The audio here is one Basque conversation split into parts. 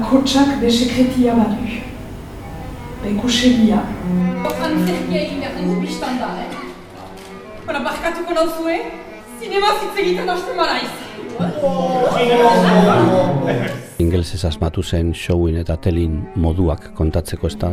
bakotsak be sekretia badu. Bekusegia. Antzerkia egin behar dugu biztan da, eh? Bara, barkatuko nauzue, zinema zitzegiten hasten maraiz. Ingelsez asmatu zen showin eta telin moduak kontatzeko ez da.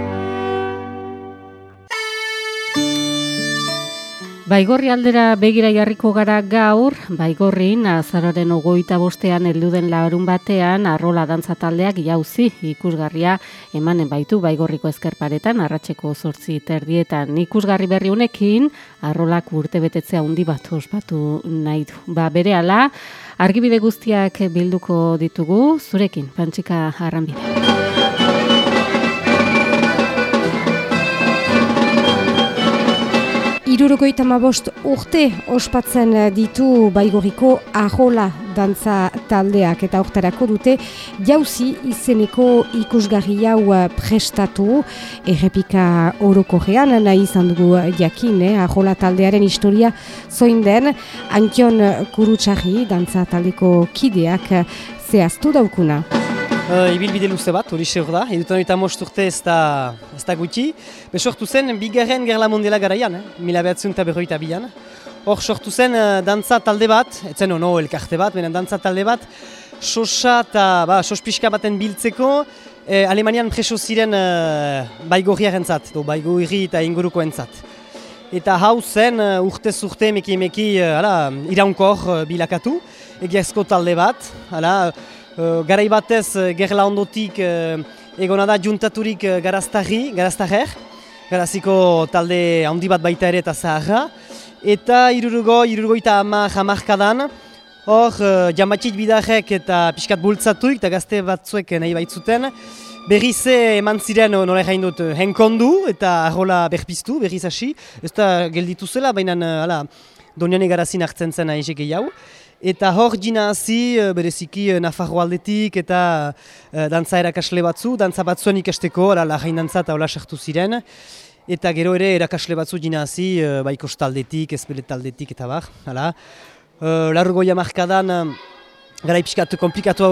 Baigorri aldera begira jarriko gara gaur, Baigorrin azararen ogoita bostean elduden larun batean arrola dantza taldeak jauzi ikusgarria emanen baitu Baigorriko ezkerparetan arratseko zortzi terdietan ikusgarri berri honekin arrolak urte betetzea handi bat ospatu nahi du. Ba bere ala, argibide guztiak bilduko ditugu zurekin, pantxika arranbide. Irurogoita bost urte ospatzen ditu baigoriko ahola dantza taldeak eta hortarako dute jauzi izeneko ikusgarri hau prestatu errepika orokorrean nahi izan dugu jakin, eh? ahola taldearen historia zoin den Antion Kurutxarri dantza taldeko kideak zehaztu daukuna. Uh, ibilbide luze bat, hori seur da, edutan eta most urte ez da, ez da gutxi. Be sortu zen, bigarren gerla mondiala garaian, eh? mila behatzen eta berroita bian. Hor sortu zen, uh, dantza talde bat, etzen ono elkarte bat, benen dantza talde bat, sosa eta ba, sospiska baten biltzeko, eh, Alemanian preso ziren uh, baigorriaren zat, do, baigorri eta inguruko entzat. Eta hau zen, uh, urte zurte meki meki uh, iraunkor uh, bilakatu, egiazko talde bat, hala, Uh, garai batez uh, gerla ondotik uh, egona da juntaturik garaztarri, garaztarrer, garaziko talde handi bat baita ere eta zaharra. Eta irurugo, irurugo eta ama jamarkadan, hor jamatxit bidarrek eta pixkat bultzatuik eta gazte batzuek nahi baitzuten. Berrize eman ziren nola egin dut henkondu eta arrola berpiztu, berriz hasi. Ez da gelditu zela, baina uh, donian egarazin hartzen zen aizek jau. Eta hor jina hazi, eh, bereziki eh, Nafarro aldetik eta uh, dantza erakasle batzu, dantza batzuen ikasteko, ala lahain dantza eta hola sartu ziren. Eta gero ere erakasle batzu jina hazi, uh, baikos taldetik, ezbelet taldetik eta bar. Hala. Uh, Largo jamarkadan, uh, gara ipiskat komplikatu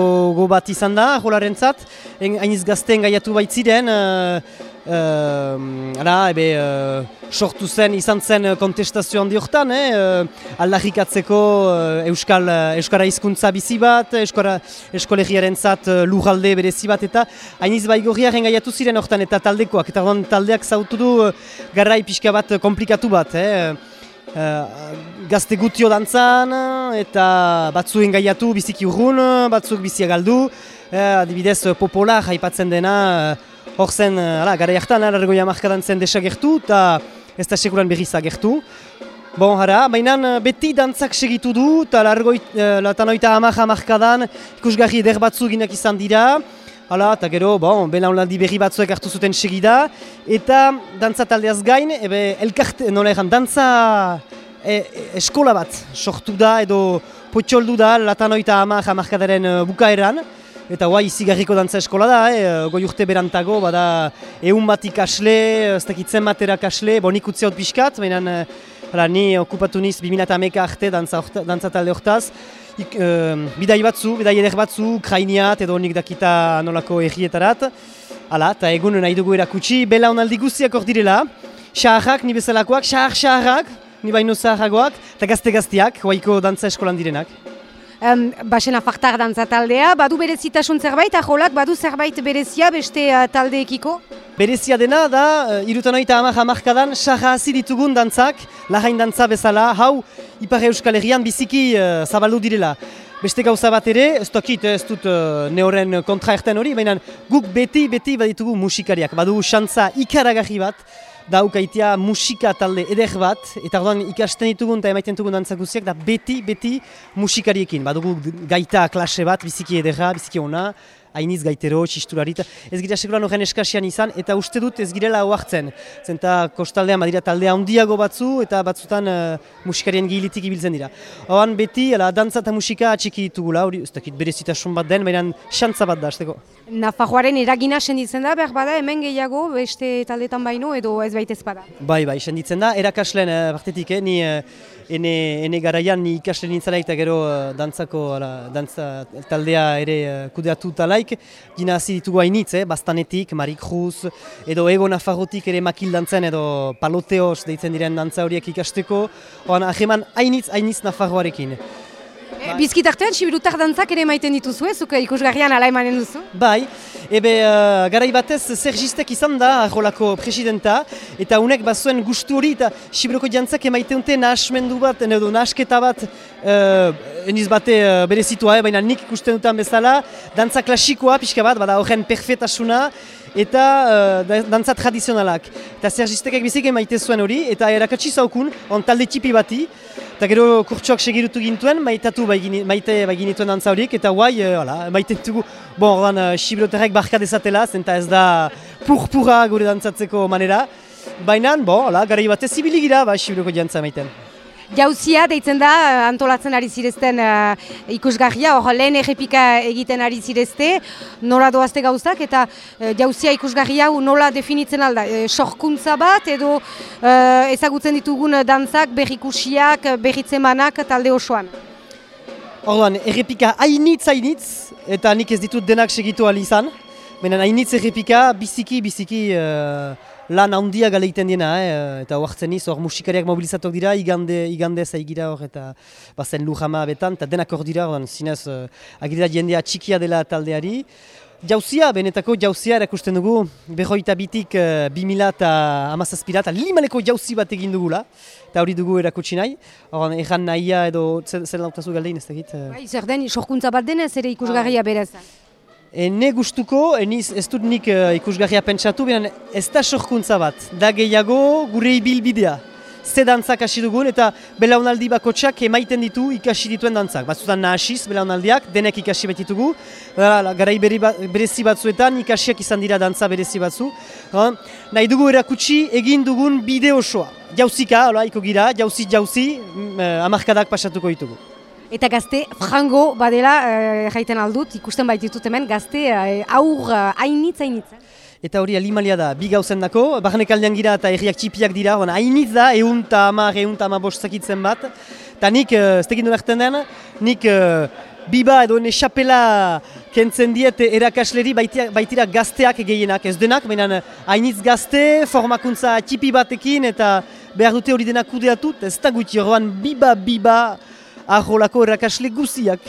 bat izan da, jolaren zat. Hainiz gazten gaiatu baitziren, uh, Uh, ara, ebe, uh, sortu zen, izan zen kontestazio handi horretan, eh? uh, aldarrikatzeko uh, Euskal, uh, Euskara hizkuntza bizi bat, Euskara eskolegiaren zat uh, lujalde berezi bat, eta hainiz baigorriaren gaiatu ziren horretan eta taldekoak, eta taldeak zautu du uh, garrai pixka bat komplikatu bat, eh? Uh, gazte gutio dantzan, eta batzuen gaiatu biziki urrun, batzuk bizia galdu, uh, adibidez popolar haipatzen dena, hor zen, uh, gara jartan, argoia markadan zen desagertu, eta ez da sekuran berriz agertu. Bon, hara, baina beti dantzak segitu du, eta largoi, uh, latanoita hamak hamarkadan ikusgarri eder batzu izan dira. Hala, eta gero, bon, belaunaldi berri batzuek hartu zuten segida. Eta dantza taldeaz gain, ebe, elkarte, nola egan, dantza e, e, eskola bat sortu da edo potxoldu da latanoita hamak hamarkadaren uh, bukaeran. Eta guai, izigarriko dantza eskola da, eh? goi urte berantago, bada egun bat ikasle, ez dakitzen batera kasle, bo nik utzi hot pixkat, baina hala, ni okupatu niz 2008 arte dantza, dantza talde hortaz. Ik, uh, bidai batzu, bidai eder batzu, Ukrainiat edo nik dakita nolako errietarat. Hala, eta egun nahi dugu erakutsi, bela onaldi guztiak hor direla. Xaharrak, ni bezalakoak, xahar-xaharrak, ni baino zaharragoak, eta gazte-gaztiak, guaiko dantza eskolan direnak um, basena faktar dantza taldea, badu berezitasun zerbait, aholak badu zerbait berezia beste uh, taldeekiko? Berezia dena da, uh, irutan oita amak amarkadan, sarra ditugun dantzak, lahain dantza bezala, hau Ipar Euskal Herrian biziki uh, zabaldu direla. Beste gauza bat ere, ez dakit, ez dut uh, neoren kontra erten hori, baina guk beti, beti baditugu musikariak, badu xantza ikaragarri bat, daukaitea musika talde eder bat, eta orduan ikasten ditugun eta emaiten dugun dantzakuziak, da beti, beti musikariekin. Badugu gaita klase bat, biziki edera, biziki ona, hainiz gaitero, txisturarit, ez gira seguran horren eskasian izan, eta uste dut ez girela oartzen. Zenta kostaldean badira taldea handiago batzu, eta batzutan uh, musikarien gilitik ibiltzen dira. Hoan beti, ala, dantza eta musika atxiki ditugula, hori, ez dakit berezitasun bat den, baina xantza bat da, azteko. Nafarroaren eragina senditzen da, behar bada, hemen gehiago, beste taldetan baino, edo ez baita ezpada. Bai, bai, senditzen da, erakaslen uh, partetik, eh, ni uh, ene, ene garaian ikasle nintzela eta gero uh, dantzako, ala, dantza taldea ere uh, kudeatu talaik, gina hasi ditugu hainitz, eh, bastanetik, Marik Cruz, edo ego Nafarrotik ere makil dantzen, edo paloteos deitzen diren dantza horiek ikasteko, oan aheman hainitz, hainitz Nafarroarekin. E, Bizkit artean, sibirutar dantzak ere maiten dituzue, zuk ikusgarrian ala emanen duzu? Bai, ebe uh, garai batez Sergistek izan da arrolako presidenta? Eta unek bazuen gustu hori eta Sibiruko jantzak emaiteunte nahasmendu bat, edo nahasketa bat uh, eniz bate uh, berezitua, eh, baina nik ikusten dutan bezala dantza klasikoa pixka bat, bada horren perfetasuna eta uh, dantza tradizionalak. Eta Sergistekek bizik emaite zuen hori eta erakatsi zaukun, on talde tipi bati, Eta gero kurtsuak segirutu gintuen, maitatu baigini, maite baiginituen dantza horiek, eta guai, e, hala, maite dugu, bon, ordan, uh, sibiroterrek barka dezatela, zenta ez da purpura gure dantzatzeko manera. Baina, bon, hala, gara batez zibiligira, ba, sibiroko jantza maiten. Jauzia, deitzen da, antolatzen ari zirezten uh, ikusgarria, hor lehen errepika egiten ari zirezte, nola doazte gauzak, eta uh, jauzia ikusgarria nola definitzen alda, e, sorkuntza bat, edo uh, ezagutzen ditugun dantzak, berrikusiak, berritzemanak, talde osoan. Orduan, errepika hainitz, hainitz, eta nik ez ditut denak segitu izan, baina hainitz errepika, biziki, biziki, lan handia galeiten diena, eh? eta huartzen iz, hor musikariak mobilizatok dira, igande, igande zaigira hor, eta bazen lujama betan, eta denak hor dira, hor, zinez, uh, agirira jendea txikia dela taldeari. Jauzia, benetako jauzia erakusten dugu, behoita bitik uh, bimila eta amazazpira, eta limaneko jauzi bat egin dugula, eta hori dugu erakutsi nahi. Hor, egan nahia edo, zer, zer lautazu galdein ez dakit? Uh... Bai, zer den, sorkuntza bat denez ere ikusgarria berez. E, ne gustuko, eniz, ez dut nik uh, ikusgarria pentsatu, baina ez da sorkuntza bat. Da gehiago gure ibilbidea. Ze dantzak hasi dugun eta belaunaldi bakotsak emaiten ditu ikasi dituen dantzak. Batzutan nahasiz belaunaldiak, denek ikasi betitugu. Garai ba, berezi batzuetan ikasiak izan dira dantza berezi batzu. Ha? Nahi dugu erakutsi egin dugun bide osoa. Jauzika, hola, iko gira, jauzi, jauzi, mm, amarkadak pasatuko ditugu. Eta gazte, frango badela, e, jaiten aldut, ikusten baititut hemen, gazte e, aur hainitz, hainitz. Eta hori alimalia da, bi gauzen dako, barnek aldean gira eta erriak txipiak dira, hainitz da, egun eta amar, egun eta amar bostakitzen bat. Eta nik, ez tekin duen den, nik biba edo ene xapela kentzen diet erakasleri baitira, baitira gazteak gehienak, ez denak, baina hainitz gazte, formakuntza txipi batekin eta behar dute hori denak kudeatut, ez da guti, biba, biba, aholako errakasle guziak.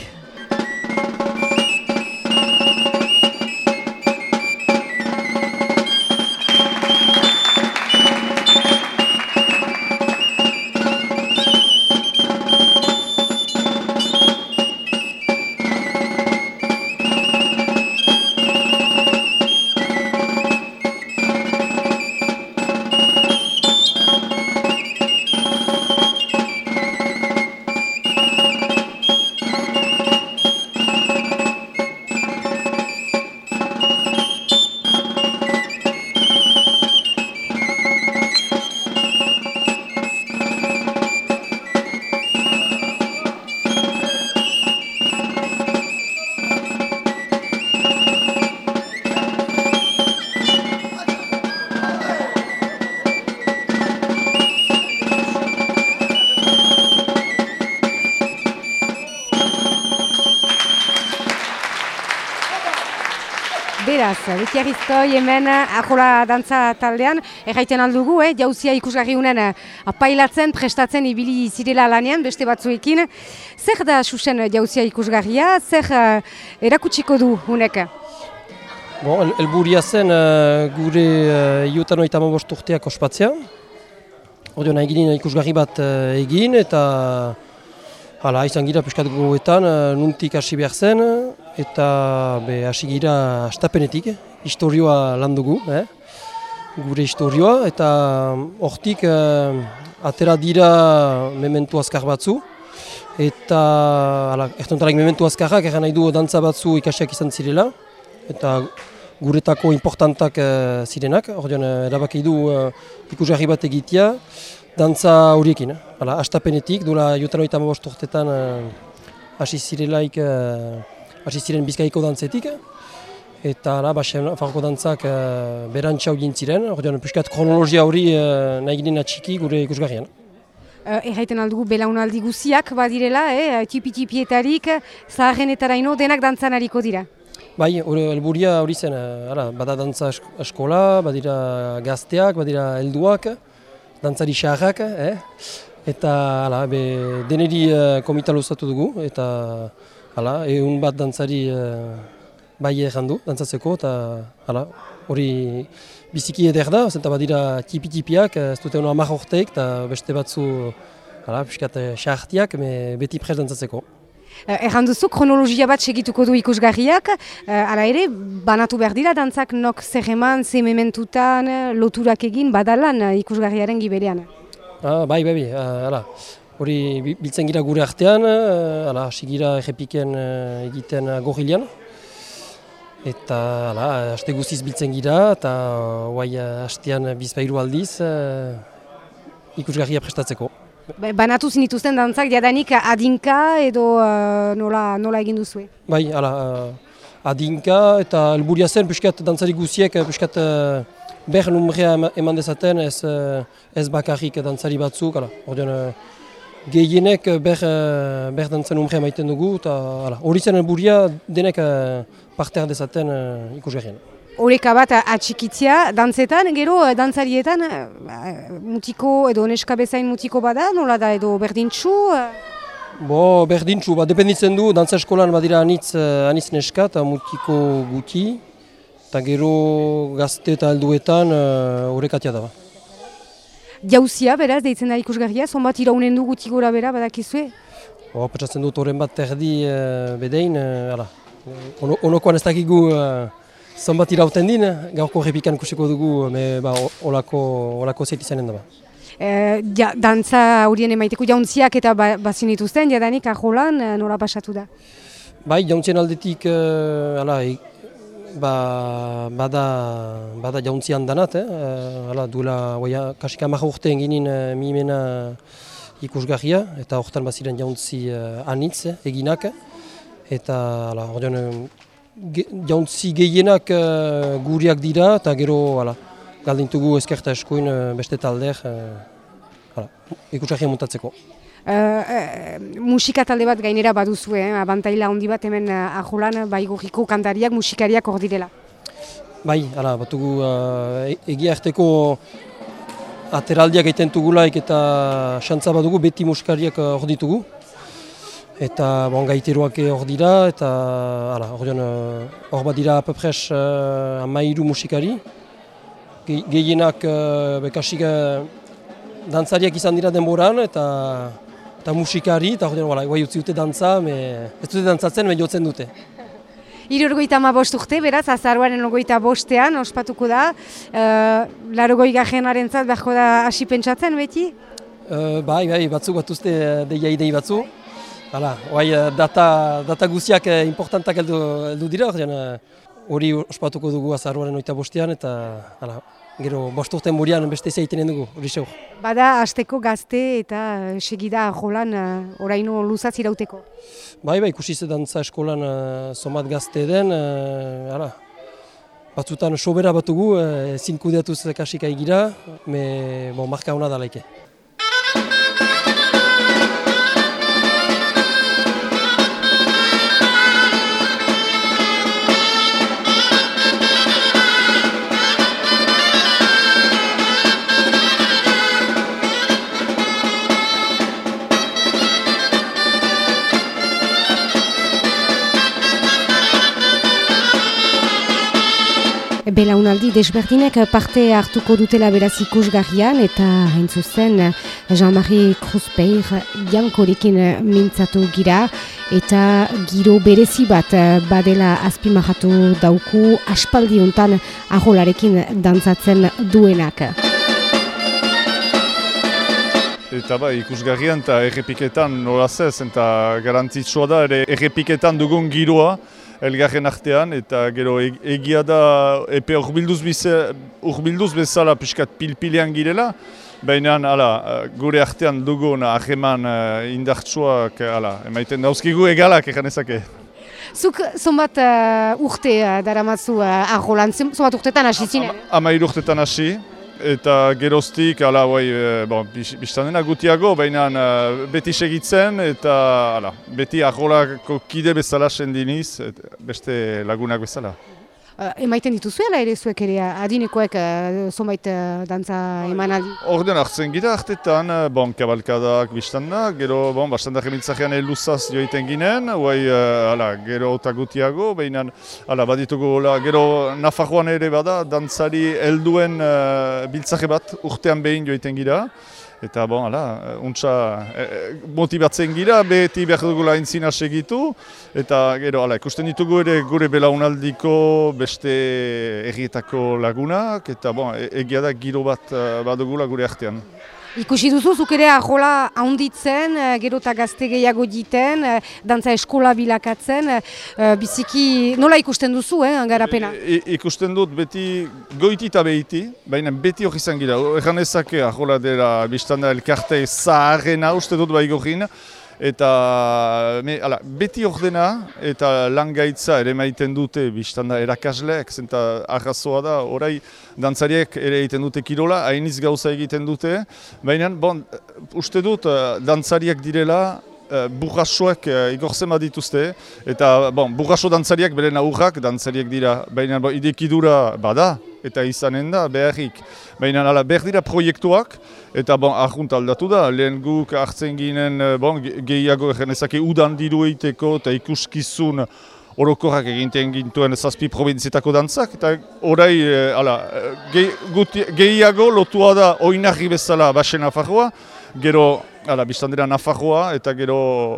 Betiariztoi hemen ahola dantza taldean, erraiten aldugu, eh, jauzia ikusgarri unen eh, apailatzen, prestatzen ibili zirela lanean, beste batzuekin. Zer da susen jauzia ikusgarria, zer uh, erakutsiko du unek? Bon, elburia zen uh, gure uh, iotan oita urteak ospatzea. Odeon, egin ikusgarri bat uh, egin eta Hala, izan gira peskat gogoetan, nuntik hasi behar zen, eta be, hasi gira astapenetik, historioa lan dugu, eh? gure historioa, eta hortik eh, atera dira mementu azkar batzu, eta hala, ertontarak mementu azkarrak, erran nahi du dantza batzu ikasiak izan zirela, eta guretako importantak uh, zirenak, ordean uh, erabaki du uh, ikusgarri bat egitea, dantza horiekin. Hala, astapenetik, duela jotan oita urtetan hasi uh, zirelaik, hasi ziren bizkaiko dantzetik, eta hala, baxen farko dantzak uh, berantxau ziren, ordean piskat kronologia hori uh, nahi ginen atxiki gure ikusgarrian. Uh, Erraiten aldugu belaunaldi guziak badirela, eh? tipi-tipietarik, zaharrenetaraino denak dantzan hariko dira. Bai, helburia hori zen, ara, bada dantza eskola, badira gazteak, badira helduak, dantzari xarrak, eh? eta ala, be, deneri uh, komita luzatu dugu, eta ala, egun bat dantzari uh, bai errandu, dantzatzeko, eta ala, hori biziki eder da, zenta badira tipi-tipiak, ez dute hona amak eta beste batzu, ala, piskat, xartiak, beti prez dantzatzeko. Uh, Erran duzu, kronologia bat segituko du ikusgarriak, uh, ala ere, banatu behar dira, dantzak nok zer eman, zemementutan, loturak egin, badalan ikusgarriaren giberean. Ah, bai, bai, bai, uh, hori biltzen gira gure artean, uh, ala, sigira errepiken uh, egiten uh, gorrilean. Eta, ala, haste guziz biltzen gira, eta guai hastean bizpairu aldiz ikusgarria prestatzeko. Banatu zinituzten dantzak, jadanik adinka edo nola, nola egin duzue? Bai, ala, uh, adinka eta helburia zen, piskat dantzari guziek, piskat uh, ber numrea eman dezaten, ez, ez bakarrik dantzari batzuk, ala, ordean, gehienek ber, uh, ber dantzan numrea maiten dugu, eta hori zen helburia denek uh, parte dezaten uh, ikusgarrien. Horeka bat atxikitzia, dantzetan, gero eh, dantzarietan, eh, mutiko edo neska bezain mutiko bada, nola da edo berdintxu? Eh? Bo, berdintxu, ba, dependitzen du, dantza eskolan badira anitz, anitz neska eta mutiko guti, eta gero gazte eta helduetan horrekatia da. Jauzia, beraz, deitzen da ikusgarria, zonbat iraunen du guti gora bera, badakizue? Bo, petsatzen dut horren bat terdi bedein, ala. Onokoan ez dakigu Zonbat irauten din, gaurko repikan kusiko dugu, me, ba, olako, olako zait izanen da. E, ja, dantza horien emaiteko jauntziak eta ba, bazinituzten, jadanik aholan eh, nola pasatu da? Bai, jauntzien aldetik, uh, ala, ba, bada, bada jauntzian danat, eh? uh, ala, duela, oia, kasika maha urte enginin uh, mimena ikusgarria, eta horretan baziren jauntzi uh, anitz eginak, eta, ala, ordean, ge, jauntzi gehienak uh, guriak dira eta gero ala, galdintugu eskerta eskuin uh, beste taldeak uh, ikusakien montatzeko. Uh, musika talde bat gainera baduzu, eh? abantaila handi bat hemen uh, ajolan baigurriko kantariak musikariak hor direla. Bai, ala, batugu uh, egia arteko ateraldiak egiten dugulaik eta xantza badugu beti musikariak hor ditugu eta bon, gaiteroak hor dira, eta eh, hor bat dira apapres uh, eh, amairu musikari. Ge, gehienak uh, bekasik uh, dantzariak izan dira denboran, eta eta musikari, eta hori guai utzi dute dantza, me, ez dute dantzatzen, me jotzen dute. Irurgoita ma bost urte, beraz, azaruaren ogoita bostean, ospatuko da. Uh, Larogoi gajenaren zat, beharko da hasi pentsatzen, beti? Uh, bai, bai, batzuk bat uste deia idei batzu. Hala, eh, data, data guziak eh, importantak heldu, heldu dira, eh, hori ospatuko dugu azaruaren oita bostean, eta hala, gero bost burian beste zeiten dugu, hori xeo. Bada, azteko gazte eta segida jolan oraino luzaz irauteko? Bai, bai, ikusi dantza eskolan uh, somat gazte den, uh, hala, batzutan sobera batugu, uh, zinkudeatuz kasika egira, me, bon, marka hona da laike. Belaunaldi desberdinek parte hartuko dutela beraz ikusgarrian eta zuzen Jean-Marie Cruzpeir jankorekin mintzatu gira eta giro berezi bat badela azpimahatu dauku aspaldi hontan aholarekin dantzatzen duenak. Eta bai, ikusgarrian eta errepiketan norazez eta garantzitsua da ere errepiketan dugun giroa elgarren artean, eta gero e, egia da epe urbilduz, bize, urbilduz bezala pixkat pilpilean girela, Baina, ala, gure artean dugun aheman uh, indartsuak, ala, emaiten dauzkigu egalak egan ezake. Zuk zonbat uh, urte uh, daramatzu uh, arrolan, zonbat urtetan hasi zinen? Ama urtetan hasi, eta geroztik, ala, bai, e, bon, biztan dena gutiago, baina uh, beti segitzen, eta ala, beti arrolako kide bezala sendiniz, beste lagunak bezala. Uh, emaiten dituzuela ere zuek ere adinekoek uh, zonbait uh, dantza eman aldi? Orden hartzen gira hartetan, bon, kabalkadak biztan da, gero, bon, bastan da remintzakean eluzaz joiten ginen, guai, uh, ala, gero eta gutiago, behinan, ala, baditugu, ala, gero Nafarroan ere bada, dantzari helduen uh, biltzake bat urtean behin joiten gira, Eta, bon, ala, untsa e, motibatzen gira, beti behar dugula entzina segitu. Eta, gero, ala, ikusten ditugu ere gure belaunaldiko beste errietako lagunak. Eta, bon, e, egia da giro bat badugula gure artean. Ikusi duzu, zuk ere ahola haunditzen, gero eta gazte gehiago diten, dantza eskola bilakatzen, biziki nola ikusten duzu, eh, angarapena? I, ikusten dut beti goiti eta behiti, baina beti hori izan gira, erran ezake ahola dela biztanda elkarte zaharrena uste dut bai gorin, eta me, ala, beti ordena eta langaitza ere maiten dute biztanda erakasleak, zenta arrazoa da, orai dantzariek ere egiten dute kirola, hainiz gauza egiten dute, baina, bon, uste dut, dantzariak direla, Uh, burrasoak uh, igorzen dituzte, eta bon, burraso dantzariak beren aurrak dantzariak dira, baina bon, idekidura bada, eta izanen da, beharrik. Baina ala, behar dira proiektuak, eta bon, arjunt aldatu da, lehen guk hartzen ginen, bon, gehiago genezake udan diru eiteko, eta ikuskizun orokorrak eginten gintuen zazpi provintzietako dantzak, eta orai, ala, ge, gehiago lotua da oinarri bezala basen afarroa, gero Hala, biztan dira Nafarroa eta gero,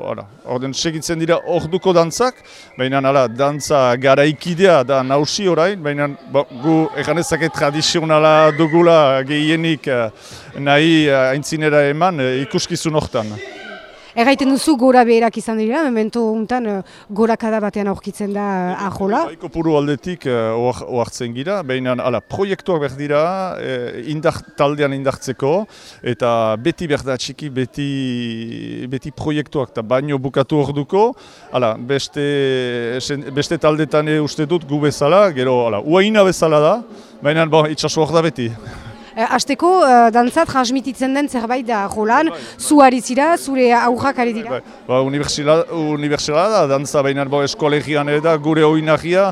hala, orden segitzen dira orduko dantzak, baina hala, dantza garaikidea da nausi orain, baina bo, gu eganezake tradizionala dugula gehienik eh, nahi haintzinera eman eh, ikuskizun hortan. Erraiten duzu gora beherak izan dira, memento untan gora kada batean aurkitzen da ahola. Baiko puru aldetik oartzen gira, baina ala, proiektuak behar dira indar, taldean indartzeko, eta beti behar txiki, beti, beti proiektuak, eta baino bukatu orduko, ala, beste, beste taldetan uste dut gu bezala, gero ala, uaina bezala da, baina bon, itxasu hor da beti. Eh, Azteko, uh, dantza transmititzen den zerbait da rolan, zu ari zira, zure aurrak ari dira? Ba, Unibertsala da, dantza baina bo, eskolegian da, gure oinagia,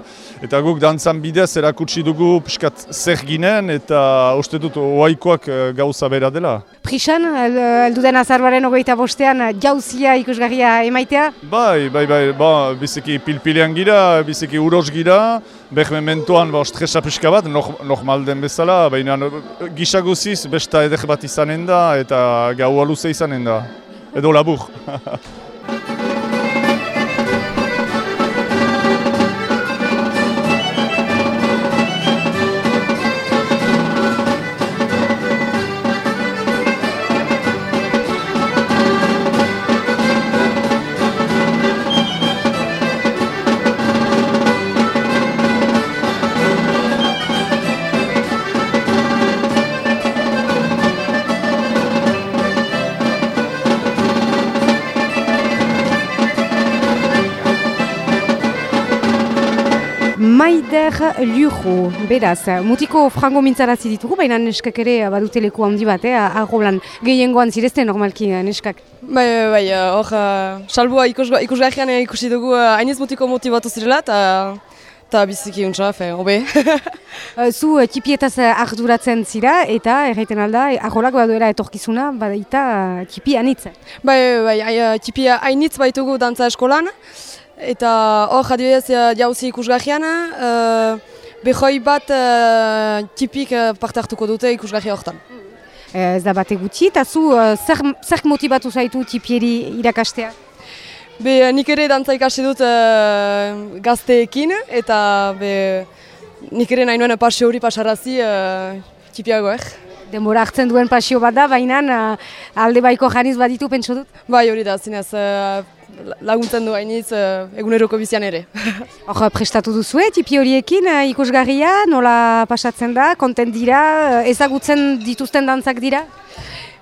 eta guk dantzan bidez erakutsi dugu piskat zer ginen, eta uste dut oaikoak gauza bera dela. Prisan, eldu den azarbaren ogeita bostean, jauzia ikusgarria emaitea? Bai, bai, bai, ba, biziki pilpilean gira, biziki uros gira, behar mementoan ba, stresa pixka bat, normal den bezala, baina gisaguziz besta edek bat izanen da eta gau aluze izanen da. Edo labur. Lujo, beraz, mutiko frango mintzarazi ditugu, baina neskak ere badute leku handi bat, eh, arrolan gehiengoan zirezte normalki neskak. Bai, bai, bai, hor, uh, salbua ikusgarrian ikusi dugu hainez uh, mutiko motibatu zirela, eta biziki untsa, fe, hobe. Zu uh, tipietaz arduratzen zira, eta erraiten alda, arrolak baduera etorkizuna, badaita tipi anitz. Bai, bai, bai, tipi hainitz baitugu dantza eskolan, Eta hor jadioez jauzi ikusgahian, uh, behoi bat uh, tipik uh, parte hartuko dute ikusgahi horretan. Ez da bate gutxi, eta zu uh, zer, zer motibatu zaitu tipieri irakastea? Be, nik ere dantza ikasi dut uh, gazteekin, eta be, nik ere nahi nuen pasio hori pasarazi uh, tipiago, eh? Denbora hartzen duen pasio bat da, baina uh, alde baiko janiz baditu pentsu dut? Bai hori da, zinez. Uh, laguntzen du hainitz uh, eguneroko bizian ere. Hor, prestatu duzue, tipi horiekin ikusgarria, nola pasatzen da, kontent dira, ezagutzen dituzten dantzak dira?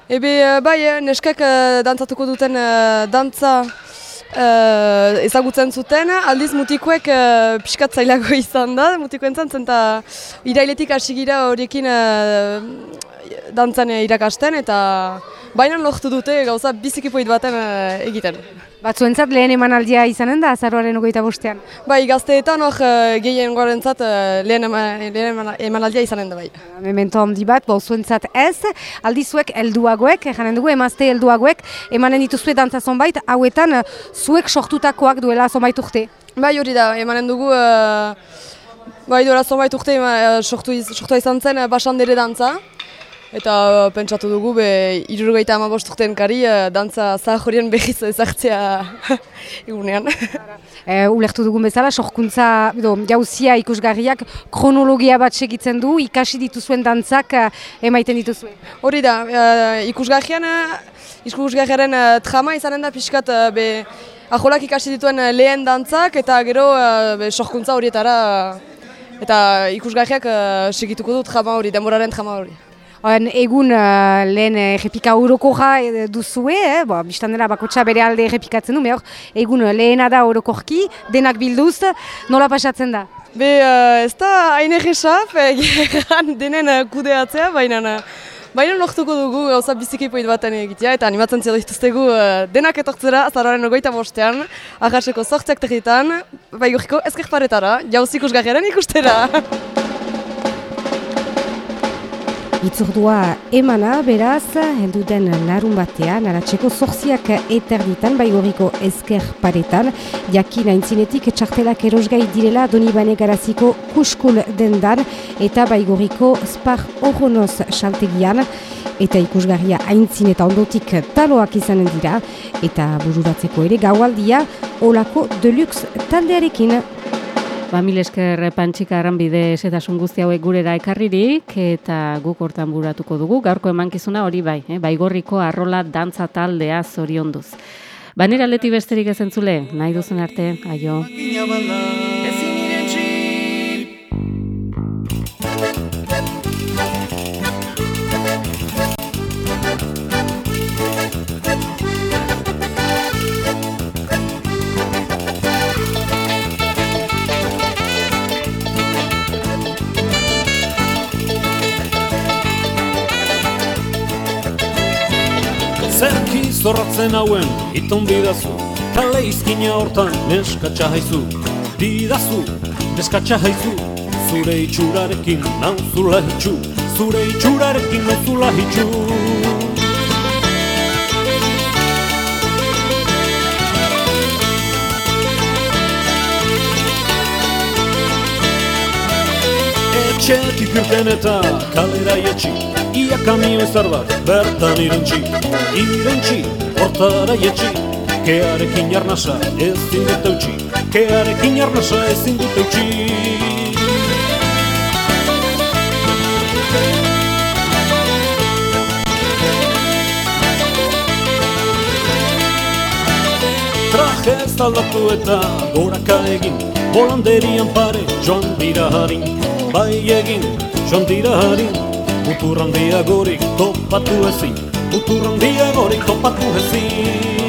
Ebe, bai, eh, neskak dantzatuko duten dantza uh, ezagutzen zuten, aldiz mutikoek uh, pixkat zailago izan da, mutikoen zen, eta irailetik hasi gira horiekin uh, dantzan irakasten, eta baina lortu dute gauza bizikipoit baten uh, egiten. Batzuentzat lehen emanaldia izanen da, azaroaren ogeita bostean? Bai, gazteetan hor uh, gehien gorentzat uh, lehen, ema, lehen emanaldia izanen da bai. Memento handi bat, bo, zuentzat ez, aldizuek helduagoek, janen dugu, emazte helduagoek, emanen dituzue dantza zonbait, hauetan zuek sortutakoak duela zonbait urte? Bai, hori da, emanen dugu, uh, bai duela zonbait urte uh, sortu, sortu izan zen uh, basandere dantza. Eta uh, pentsatu dugu, be, irurgeita ama bosturten kari, uh, dantza zahar horien behiz ezartzea egunean. e, ulertu dugun bezala, sorkuntza, edo, jauzia ikusgarriak kronologia bat segitzen du, ikasi dituzuen dantzak emaiten dituzuen. Hori da, uh, ikusgarrian, ikusgarriaren trama izanen da pixkat, be, aholak ikasi dituen lehen dantzak, eta gero be, sorkuntza horietara, eta ikusgarriak segituko du trama hori, demoraren trama hori. Oen, egun uh, lehen errepika orokorra duzue, eh? Bo, biztan dela bakotxa bere alde errepikatzen du, mehor, egun lehena da orokorki, denak bilduz, nola pasatzen da? Be, uh, ez da hain egizap, denen uh, kudeatzea, baina Baina lortuko dugu gauza bizikipoit baten egitea eta animatzen zio dituztegu uh, denak etortzera azararen ogoita bostean, ahaseko sortziak tegitan, bai goriko ezkerparetara, jauzikus gajaren ikustera. Itzordua emana, beraz, heldu den larun batean, aratzeko zorziak eterditan, baigoriko ezker paretan, jakin aintzinetik txartelak erosgai direla Donibane Garaziko kuskul dendan eta baigoriko spar horronoz saltegian, eta ikusgarria aintzin eta ondotik taloak izanen dira, eta bururatzeko ere gaualdia, olako deluxe taldearekin. Ba, mil esker pantxika arranbide esetasun guzti hauek gurera ekarririk eta guk hortan buratuko dugu. Gaurko emankizuna hori bai, eh? baigorriko arrola dantza taldea zorionduz. Banera leti besterik ezentzule, nahi duzen arte, aio. Zorratzen hauen iton bidazu Kale izkina hortan neskatxa haizu Didazu, neskatxa haizu Zure itxurarekin nauzula hitxu Zure itxurarekin nauzula hitxu. Etxetik irten eta kalera ietxi Ia kamio ezar bertan irentxi Irentxi, hortara ietxi Kearekin jarnasa ez dut eutxi Kearekin jarnasa ez dut eutxi Traje ez aldatu eta goraka egin Bolanderian pare joan dira harin Bai egin joan dira harin Muturrandia gorik topatu ezin. Muturrandia gorik topatu ezin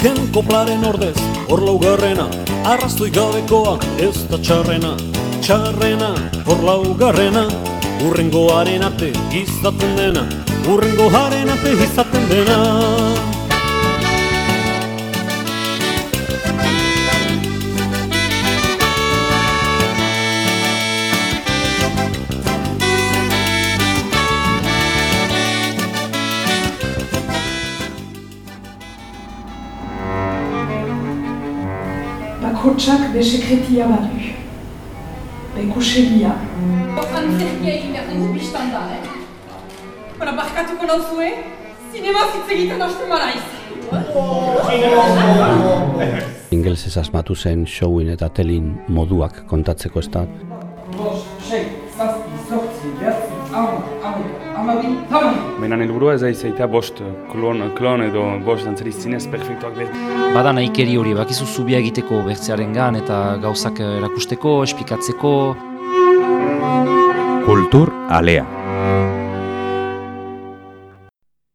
Azken koplaren ordez, hor laugarrena Arraztoi gabekoa ez da txarrena Txarrena, hor laugarrena. Urrengoaren ate izaten dena Urrengoaren ate izaten dena Bakotsak be sekretia badu. Be kuxegia. Antzerkia egin behar dugu biztan da, eh? Hora, barkatuko nauzue, zinema hitz egiten hasten maraiz. Ingelsez asmatu zen showin eta telin moduak kontatzeko ez da. Baina helburua ez aizaita bost klon, klon edo bost dantzari zinez perfektuak behar. Bada nahikeri hori, bakizu zubia egiteko bertzearen gan eta gauzak erakusteko, espikatzeko. Kultur alea.